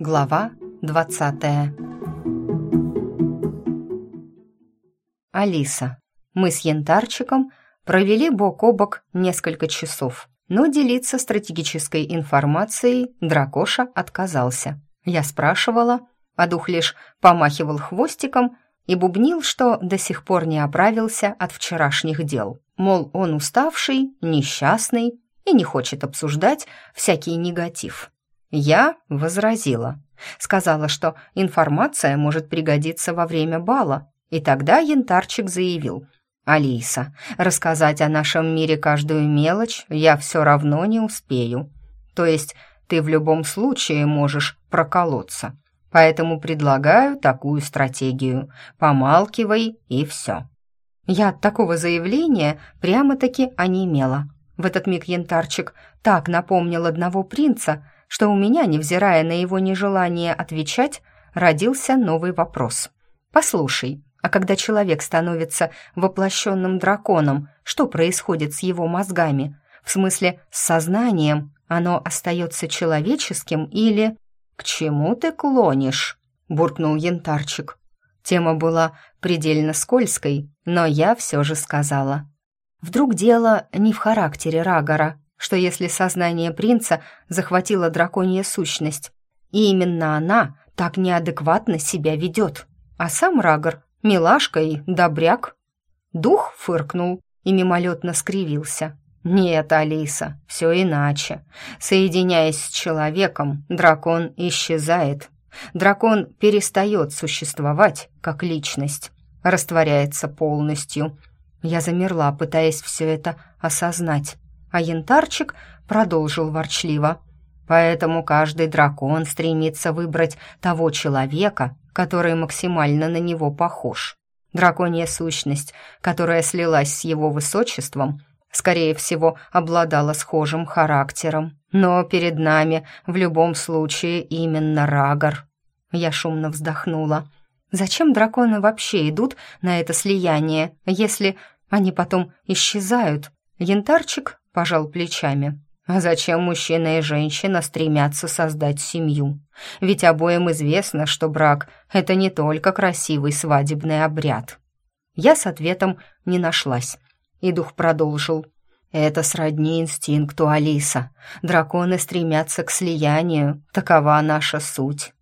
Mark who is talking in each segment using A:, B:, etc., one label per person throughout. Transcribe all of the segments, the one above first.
A: Глава двадцатая Алиса. Мы с Янтарчиком провели бок о бок несколько часов, но делиться стратегической информацией Дракоша отказался. Я спрашивала, а дух лишь помахивал хвостиком и бубнил, что до сих пор не оправился от вчерашних дел. Мол, он уставший, несчастный и не хочет обсуждать всякий негатив. Я возразила. Сказала, что информация может пригодиться во время бала. И тогда янтарчик заявил. «Алиса, рассказать о нашем мире каждую мелочь я все равно не успею. То есть ты в любом случае можешь проколоться. Поэтому предлагаю такую стратегию. Помалкивай и все». Я от такого заявления прямо-таки онемела. В этот миг янтарчик так напомнил одного принца, что у меня, невзирая на его нежелание отвечать, родился новый вопрос. «Послушай, а когда человек становится воплощенным драконом, что происходит с его мозгами? В смысле, с сознанием? Оно остается человеческим или...» «К чему ты клонишь?» — буркнул янтарчик. Тема была предельно скользкой, но я все же сказала. Вдруг дело не в характере Рагора, что если сознание принца захватила драконья сущность, и именно она так неадекватно себя ведет, а сам Рагор — милашка и добряк. Дух фыркнул и мимолетно скривился. «Нет, Алиса, все иначе. Соединяясь с человеком, дракон исчезает. Дракон перестает существовать как личность, растворяется полностью». Я замерла, пытаясь все это осознать а янтарчик продолжил ворчливо. Поэтому каждый дракон стремится выбрать того человека, который максимально на него похож. Драконья сущность, которая слилась с его высочеством, скорее всего, обладала схожим характером. Но перед нами в любом случае именно Рагор. Я шумно вздохнула. Зачем драконы вообще идут на это слияние, если они потом исчезают? Янтарчик пожал плечами. А зачем мужчина и женщина стремятся создать семью? Ведь обоим известно, что брак — это не только красивый свадебный обряд. Я с ответом не нашлась, и дух продолжил. Это сродни инстинкту Алиса. Драконы стремятся к слиянию, такова наша суть.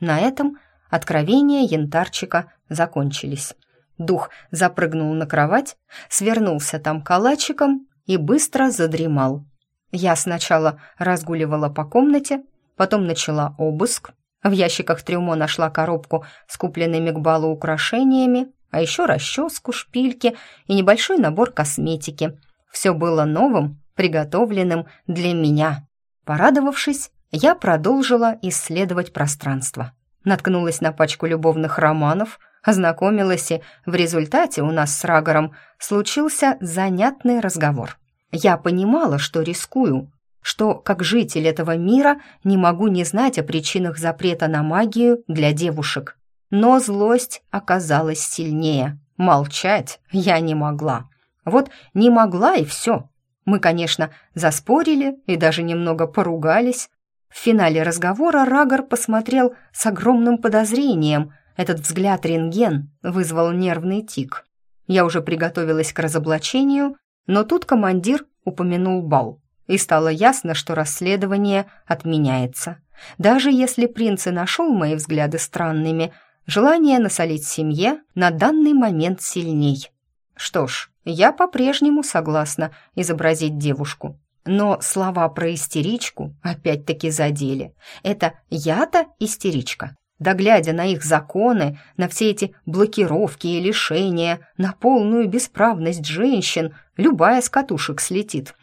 A: На этом откровения янтарчика закончились. Дух запрыгнул на кровать, свернулся там калачиком и быстро задремал. Я сначала разгуливала по комнате, потом начала обыск. В ящиках трюмо нашла коробку с купленными к балу украшениями, а еще расческу, шпильки и небольшой набор косметики. Все было новым, приготовленным для меня. Порадовавшись, я продолжила исследовать пространство. Наткнулась на пачку любовных романов – ознакомилась, и в результате у нас с Рагором случился занятный разговор. Я понимала, что рискую, что, как житель этого мира, не могу не знать о причинах запрета на магию для девушек. Но злость оказалась сильнее. Молчать я не могла. Вот не могла и все. Мы, конечно, заспорили и даже немного поругались. В финале разговора Рагор посмотрел с огромным подозрением – этот взгляд рентген вызвал нервный тик. Я уже приготовилась к разоблачению, но тут командир упомянул бал, и стало ясно, что расследование отменяется. Даже если принц и нашел мои взгляды странными, желание насолить семье на данный момент сильней. Что ж, я по-прежнему согласна изобразить девушку. Но слова про истеричку опять-таки задели. Это я-то истеричка. Да глядя на их законы, на все эти блокировки и лишения, на полную бесправность женщин, любая с катушек слетит.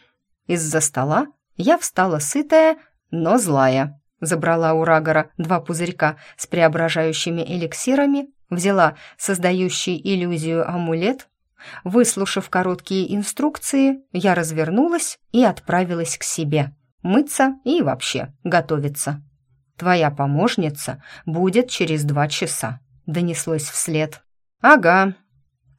A: Из-за стола я встала сытая, но злая. Забрала у Рагора два пузырька с преображающими эликсирами, взяла создающий иллюзию амулет. Выслушав короткие инструкции, я развернулась и отправилась к себе. Мыться и вообще готовиться. Твоя помощница будет через два часа», — донеслось вслед. «Ага».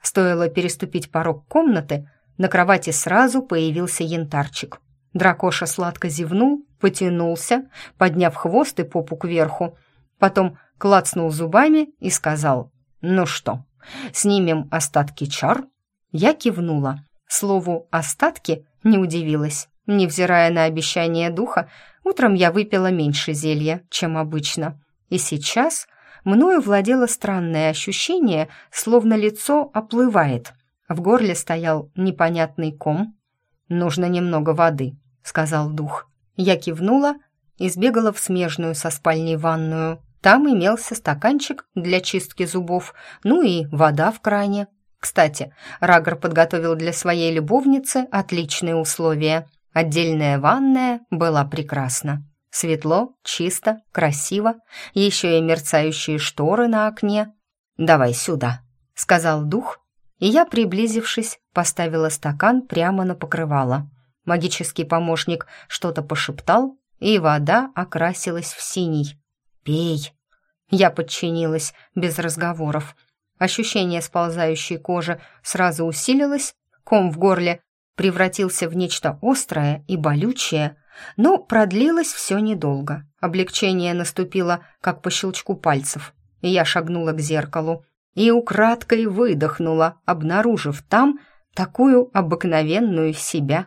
A: Стоило переступить порог комнаты, на кровати сразу появился янтарчик. Дракоша сладко зевнул, потянулся, подняв хвост и попу кверху, потом клацнул зубами и сказал «Ну что, снимем остатки чар?» Я кивнула. Слову «остатки» не удивилась. Невзирая на обещание духа, утром я выпила меньше зелья, чем обычно. И сейчас мною владело странное ощущение, словно лицо оплывает. В горле стоял непонятный ком. «Нужно немного воды», — сказал дух. Я кивнула и сбегала в смежную со спальней ванную. Там имелся стаканчик для чистки зубов, ну и вода в кране. Кстати, Рагор подготовил для своей любовницы отличные условия. Отдельная ванная была прекрасна. Светло, чисто, красиво, еще и мерцающие шторы на окне. «Давай сюда», — сказал дух, и я, приблизившись, поставила стакан прямо на покрывало. Магический помощник что-то пошептал, и вода окрасилась в синий. «Пей!» Я подчинилась, без разговоров. Ощущение сползающей кожи сразу усилилось, ком в горле превратился в нечто острое и болючее, но продлилось все недолго. Облегчение наступило, как по щелчку пальцев, и я шагнула к зеркалу и украдкой выдохнула, обнаружив там такую обыкновенную себя.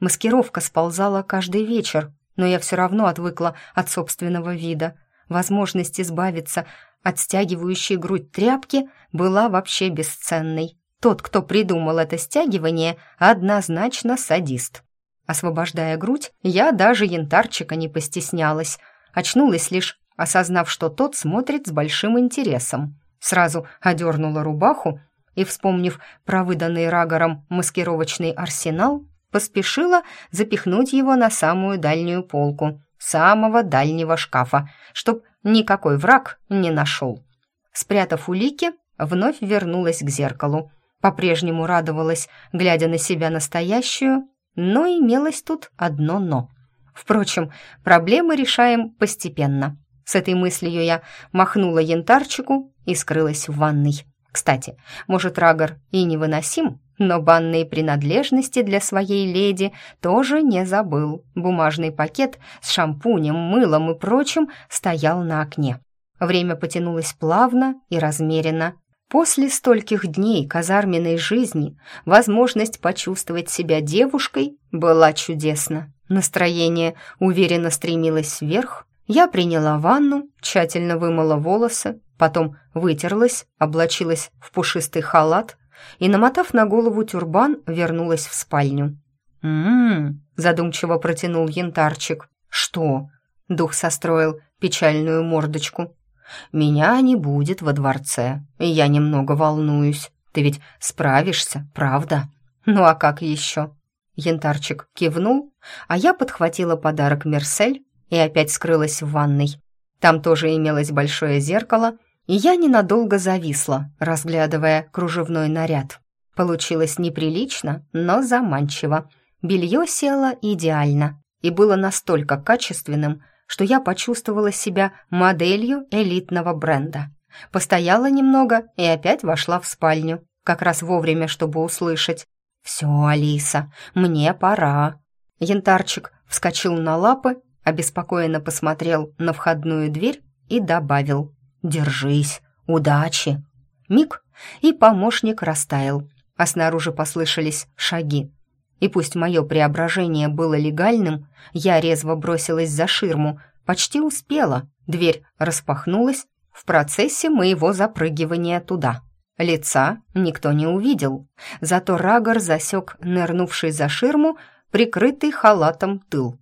A: Маскировка сползала каждый вечер, но я все равно отвыкла от собственного вида. Возможность избавиться от стягивающей грудь тряпки была вообще бесценной. Тот, кто придумал это стягивание, однозначно садист. Освобождая грудь, я даже янтарчика не постеснялась. Очнулась лишь, осознав, что тот смотрит с большим интересом. Сразу одернула рубаху и, вспомнив про выданный Рагором маскировочный арсенал, поспешила запихнуть его на самую дальнюю полку, самого дальнего шкафа, чтоб никакой враг не нашел. Спрятав улики, вновь вернулась к зеркалу. По-прежнему радовалась, глядя на себя настоящую, но имелось тут одно «но». Впрочем, проблемы решаем постепенно. С этой мыслью я махнула янтарчику и скрылась в ванной. Кстати, может, Рагор и невыносим, но банные принадлежности для своей леди тоже не забыл. Бумажный пакет с шампунем, мылом и прочим стоял на окне. Время потянулось плавно и размеренно. После стольких дней казарменной жизни возможность почувствовать себя девушкой была чудесна. Настроение уверенно стремилось вверх. Я приняла ванну, тщательно вымыла волосы, потом вытерлась, облачилась в пушистый халат и, намотав на голову тюрбан, вернулась в спальню. «М-м-м», задумчиво протянул янтарчик. «Что?» — дух состроил печальную мордочку. «Меня не будет во дворце, и я немного волнуюсь. Ты ведь справишься, правда? Ну а как еще?» Янтарчик кивнул, а я подхватила подарок Мерсель и опять скрылась в ванной. Там тоже имелось большое зеркало, и я ненадолго зависла, разглядывая кружевной наряд. Получилось неприлично, но заманчиво. Белье село идеально и было настолько качественным, что я почувствовала себя моделью элитного бренда. Постояла немного и опять вошла в спальню, как раз вовремя, чтобы услышать. «Все, Алиса, мне пора». Янтарчик вскочил на лапы, обеспокоенно посмотрел на входную дверь и добавил «Держись, удачи!» Миг, и помощник растаял, а снаружи послышались шаги. И пусть мое преображение было легальным, я резво бросилась за ширму, почти успела. Дверь распахнулась в процессе моего запрыгивания туда. Лица никто не увидел, зато Рагор засек нырнувший за ширму, прикрытый халатом тыл.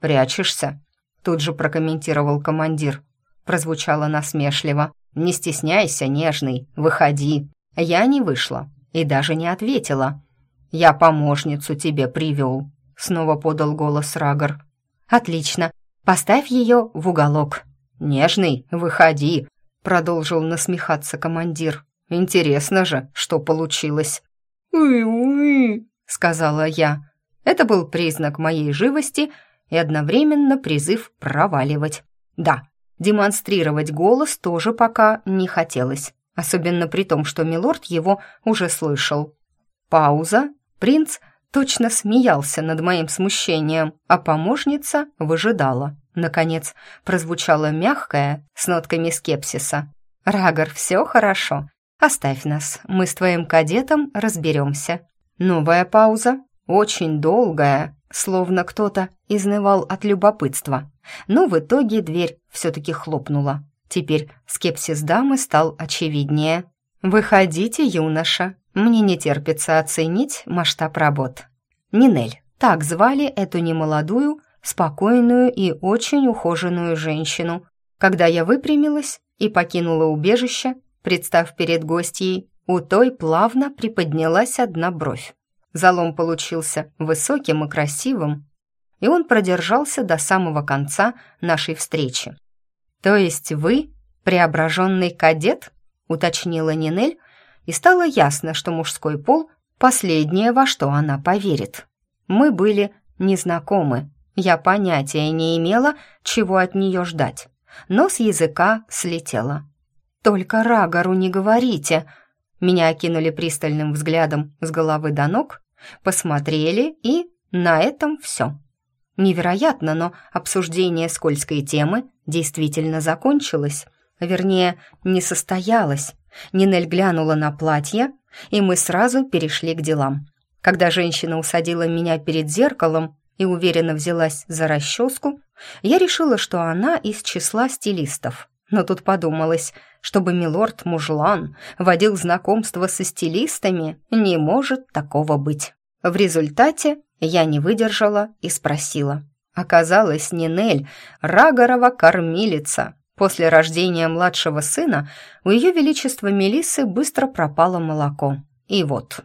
A: «Прячешься?» — тут же прокомментировал командир прозвучало насмешливо. «Не стесняйся, нежный, выходи». Я не вышла и даже не ответила. «Я помощницу тебе привел», — снова подал голос Рагор. «Отлично. Поставь ее в уголок». «Нежный, выходи», — продолжил насмехаться командир. «Интересно же, что получилось». «Уи-уи», — сказала я. Это был признак моей живости и одновременно призыв проваливать. Да, Демонстрировать голос тоже пока не хотелось, особенно при том, что милорд его уже слышал. Пауза. Принц точно смеялся над моим смущением, а помощница выжидала. Наконец прозвучало мягкое, с нотками скепсиса. «Рагор, все хорошо. Оставь нас, мы с твоим кадетом разберемся». Новая пауза, очень долгая, словно кто-то изнывал от любопытства. Но в итоге дверь все-таки хлопнула. Теперь скепсис дамы стал очевиднее. «Выходите, юноша, мне не терпится оценить масштаб работ». Нинель, так звали эту немолодую, спокойную и очень ухоженную женщину. Когда я выпрямилась и покинула убежище, представ перед гостьей, у той плавно приподнялась одна бровь. Залом получился высоким и красивым, и он продержался до самого конца нашей встречи. «То есть вы преображенный кадет?» — уточнила Нинель, и стало ясно, что мужской пол — последнее, во что она поверит. Мы были незнакомы, я понятия не имела, чего от нее ждать, но с языка слетела. «Только Рагору не говорите!» Меня окинули пристальным взглядом с головы до ног, посмотрели и на этом все. Невероятно, но обсуждение скользкой темы действительно закончилось. Вернее, не состоялось. Нинель глянула на платье, и мы сразу перешли к делам. Когда женщина усадила меня перед зеркалом и уверенно взялась за расческу, я решила, что она из числа стилистов. Но тут подумалось, чтобы милорд Мужлан водил знакомство со стилистами, не может такого быть. В результате я не выдержала и спросила. Оказалось, Нинель — Рагорова кормилица. После рождения младшего сына у ее величества Мелиссы быстро пропало молоко. И вот.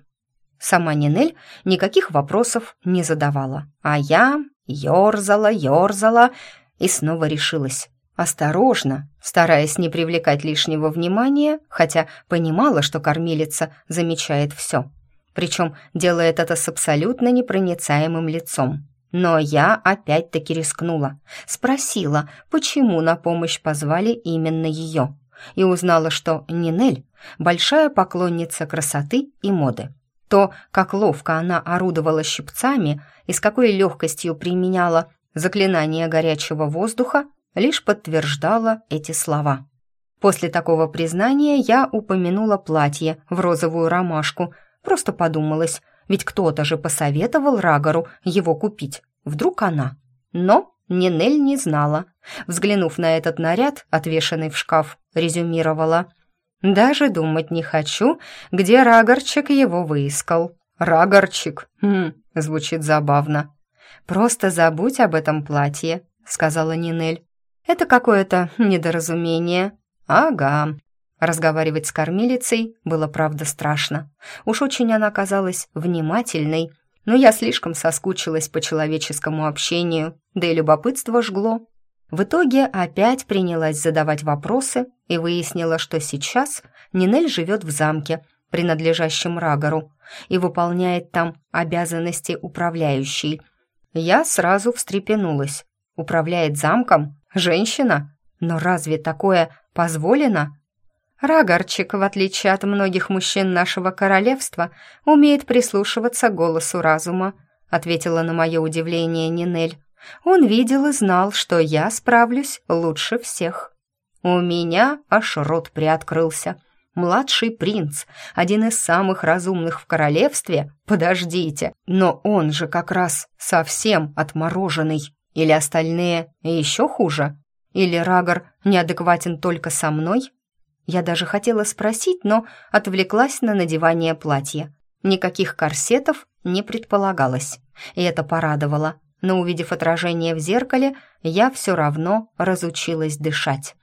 A: Сама Нинель никаких вопросов не задавала, а я ерзала, ерзала и снова решилась. Осторожно, стараясь не привлекать лишнего внимания, хотя понимала, что кормилица замечает все. Причем делает это с абсолютно непроницаемым лицом. Но я опять-таки рискнула. Спросила, почему на помощь позвали именно ее. И узнала, что Нинель – большая поклонница красоты и моды. То, как ловко она орудовала щипцами и с какой легкостью применяла заклинание горячего воздуха, лишь подтверждало эти слова. После такого признания я упомянула платье в розовую ромашку, просто подумалось, ведь кто-то же посоветовал Рагору его купить. Вдруг она? Но Нинель не знала. Взглянув на этот наряд, отвешенный в шкаф, резюмировала. «Даже думать не хочу, где Рагорчик его выискал». «Рагорчик? Хм, звучит забавно». «Просто забудь об этом платье», — сказала Нинель. Это какое-то недоразумение. Ага. Разговаривать с кормилицей было, правда, страшно. Уж очень она казалась внимательной, но я слишком соскучилась по человеческому общению, да и любопытство жгло. В итоге опять принялась задавать вопросы и выяснила, что сейчас Нинель живет в замке, принадлежащем Рагору, и выполняет там обязанности управляющей. Я сразу встрепенулась. Управляет замком? Женщина? Но разве такое позволено? Рагарчик, в отличие от многих мужчин нашего королевства, умеет прислушиваться голосу разума, ответила на мое удивление Нинель. Он видел и знал, что я справлюсь лучше всех. У меня аж рот приоткрылся. Младший принц, один из самых разумных в королевстве? Подождите, но он же как раз совсем отмороженный. Или остальные еще хуже? Или Рагор неадекватен только со мной? Я даже хотела спросить, но отвлеклась на надевание платья. Никаких корсетов не предполагалось, и это порадовало. Но увидев отражение в зеркале, я все равно разучилась дышать.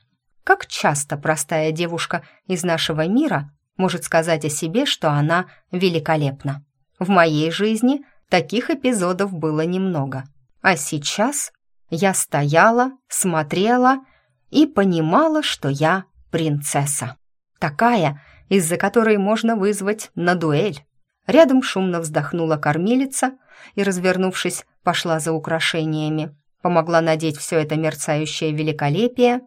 A: Как часто простая девушка из нашего мира может сказать о себе, что она великолепна? В моей жизни таких эпизодов было немного. А сейчас я стояла, смотрела и понимала, что я принцесса. Такая, из-за которой можно вызвать на дуэль. Рядом шумно вздохнула кормилица и, развернувшись, пошла за украшениями. Помогла надеть все это мерцающее великолепие.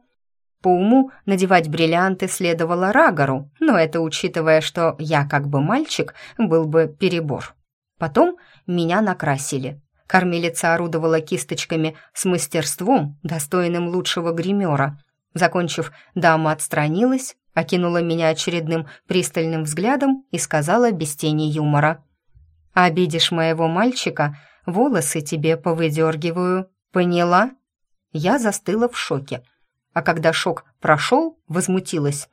A: По уму надевать бриллианты следовало Рагору, но это учитывая, что я как бы мальчик, был бы перебор. Потом меня накрасили. Кормилица орудовала кисточками с мастерством, достойным лучшего гримера. Закончив, дама отстранилась, окинула меня очередным пристальным взглядом и сказала без тени юмора. «Обидишь моего мальчика, волосы тебе повыдергиваю. Поняла?» Я застыла в шоке. А когда шок прошел, возмутилась.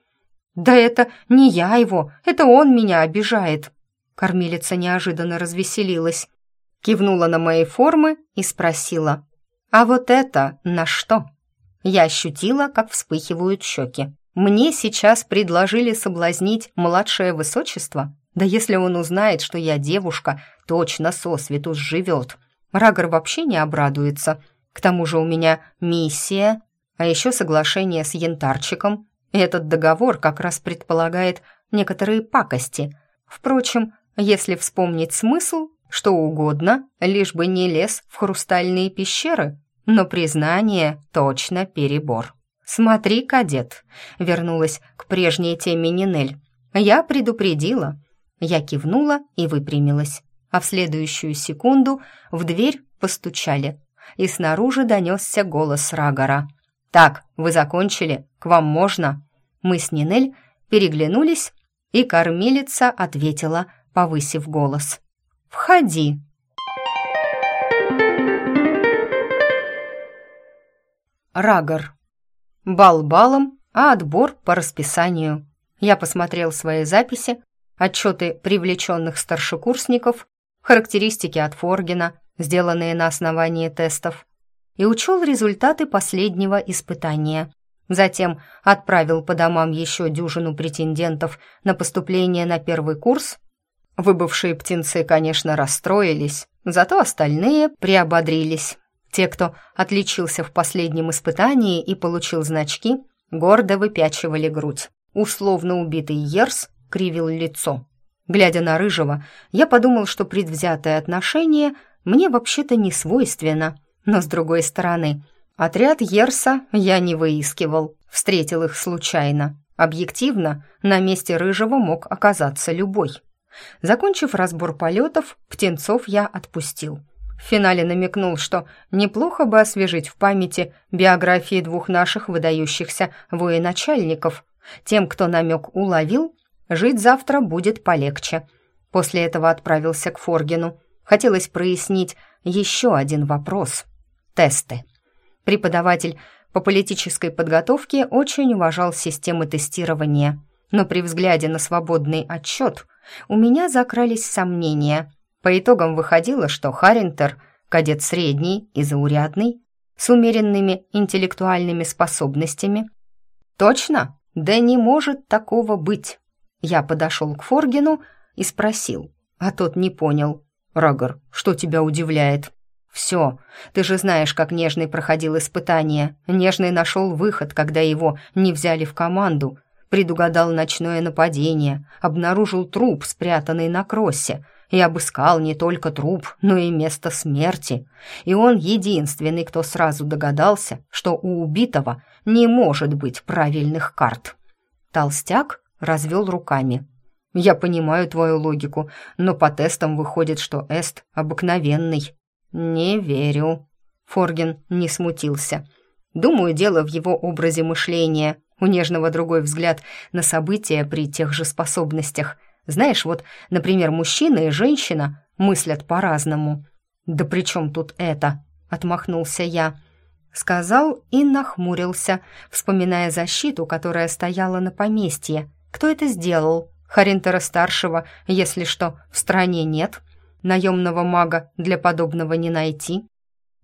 A: «Да это не я его, это он меня обижает!» Кормилица неожиданно развеселилась, кивнула на мои формы и спросила. «А вот это на что?» Я ощутила, как вспыхивают щеки. Мне сейчас предложили соблазнить младшее высочество? Да если он узнает, что я девушка, точно сосвету сживет. Рагор вообще не обрадуется. К тому же у меня миссия, а еще соглашение с янтарчиком. Этот договор как раз предполагает некоторые пакости. Впрочем, если вспомнить смысл, что угодно, лишь бы не лез в хрустальные пещеры, но признание точно перебор. «Смотри, кадет», — вернулась к прежней теме Нинель. «Я предупредила». Я кивнула и выпрямилась, а в следующую секунду в дверь постучали, и снаружи донесся голос Рагора. «Так, вы закончили? К вам можно?» Мы с Нинель переглянулись, и кормилица ответила — повысив голос. «Входи!» Рагор. Бал балом, а отбор по расписанию. Я посмотрел свои записи, отчеты привлеченных старшекурсников, характеристики от Форгена, сделанные на основании тестов, и учел результаты последнего испытания. Затем отправил по домам еще дюжину претендентов на поступление на первый курс Выбывшие птенцы, конечно, расстроились, зато остальные приободрились. Те, кто отличился в последнем испытании и получил значки, гордо выпячивали грудь. Условно убитый Ерс кривил лицо. Глядя на Рыжего, я подумал, что предвзятое отношение мне вообще-то не свойственно. Но, с другой стороны, отряд Ерса я не выискивал, встретил их случайно. Объективно, на месте Рыжего мог оказаться любой. Закончив разбор полетов, птенцов я отпустил. В финале намекнул, что неплохо бы освежить в памяти биографии двух наших выдающихся военачальников. Тем, кто намек уловил, жить завтра будет полегче. После этого отправился к Форгину. Хотелось прояснить еще один вопрос. Тесты. Преподаватель по политической подготовке очень уважал системы тестирования, но при взгляде на свободный отчет – у меня закрались сомнения. По итогам выходило, что Харинтер — кадет средний и заурядный, с умеренными интеллектуальными способностями. «Точно? Да не может такого быть!» Я подошел к Форгину и спросил, а тот не понял. «Рагор, что тебя удивляет?» «Все. Ты же знаешь, как Нежный проходил испытание. Нежный нашел выход, когда его не взяли в команду предугадал ночное нападение, обнаружил труп, спрятанный на кроссе, и обыскал не только труп, но и место смерти. И он единственный, кто сразу догадался, что у убитого не может быть правильных карт. Толстяк развел руками. «Я понимаю твою логику, но по тестам выходит, что Эст обыкновенный». «Не верю». Форген не смутился. «Думаю, дело в его образе мышления. У Нежного другой взгляд на события при тех же способностях. Знаешь, вот, например, мужчина и женщина мыслят по-разному. «Да при чем тут это?» — отмахнулся я. Сказал и нахмурился, вспоминая защиту, которая стояла на поместье. Кто это сделал? Харинтера-старшего, если что, в стране нет. Наемного мага для подобного не найти.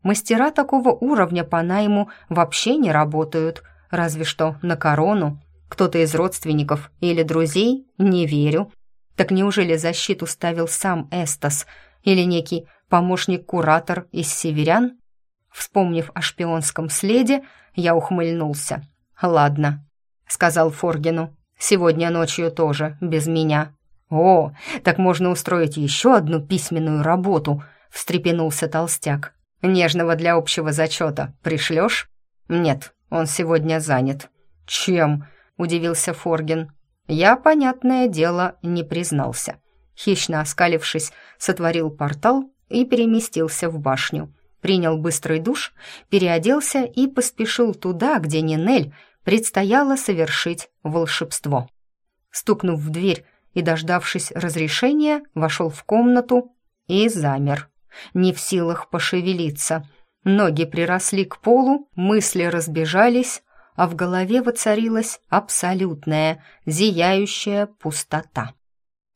A: Мастера такого уровня по найму вообще не работают — разве что на корону. Кто-то из родственников или друзей? Не верю. Так неужели защиту ставил сам Эстас или некий помощник-куратор из северян? Вспомнив о шпионском следе, я ухмыльнулся. «Ладно», — сказал Форгину, — «сегодня ночью тоже, без меня». «О, так можно устроить еще одну письменную работу», — встрепенулся толстяк. «Нежного для общего зачета пришлешь?» «Нет, он сегодня занят». «Чем?» — удивился Форгин. Я, понятное дело, не признался. хищно оскалившись, сотворил портал и переместился в башню. Принял быстрый душ, переоделся и поспешил туда, где Нинель предстояло совершить волшебство. Стукнув в дверь и, дождавшись разрешения, вошел в комнату и замер, не в силах пошевелиться. Ноги приросли к полу, мысли разбежались, а в голове воцарилась абсолютная, зияющая пустота.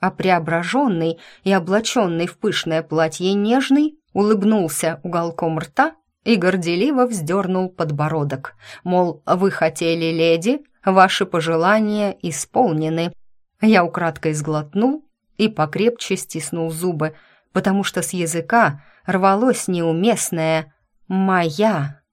A: А преображенный и облаченный в пышное платье нежный улыбнулся уголком рта и горделиво вздернул подбородок, мол, вы хотели, леди, ваши пожелания исполнены. Я украдкой сглотнул и покрепче стиснул зубы, потому что с языка рвалось неуместное «моя».